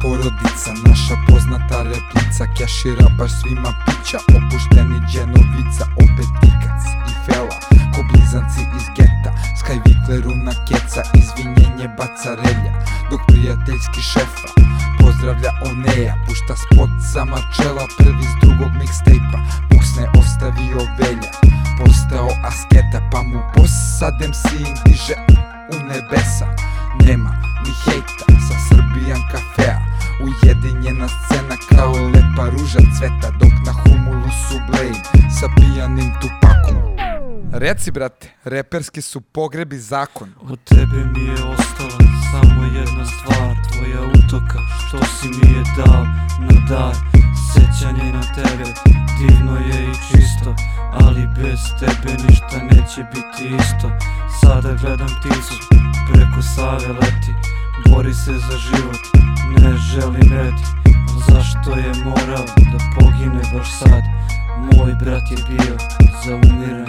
porodica Naša poznata replica Kešira baš svima pića Opušteni dženovica Opet Ikac i Fela Ko blizanci iz geta Skaj Vikleru na keca Izvinjenje baca relja Dok prijateljski šefa Pozdravlja Oneja Pušta spot za mačela Prvi s drugog mixtape-a Puksne ostavio velja Postao asketa Pa mu posadem sin diže u nebesa Nema ni hejta sa Srbijan kafea. Ujedinjena scena kao lepa ruža cveta Dok na humulusu blame sa pijanim tupakom. Reci brate, reperski su pogrebi zakon. Od tebe mi je ostala samo jedna stvar Tvoja utoka što si mi je dao na dar Sećanje na tebe divno je i čisto Ali bez tebe ništa neće biti isto. Sada gledam ticu, se za život Ne želim reti Zašto je morao da pogine baš sad? Moj brat je bio za umiranje.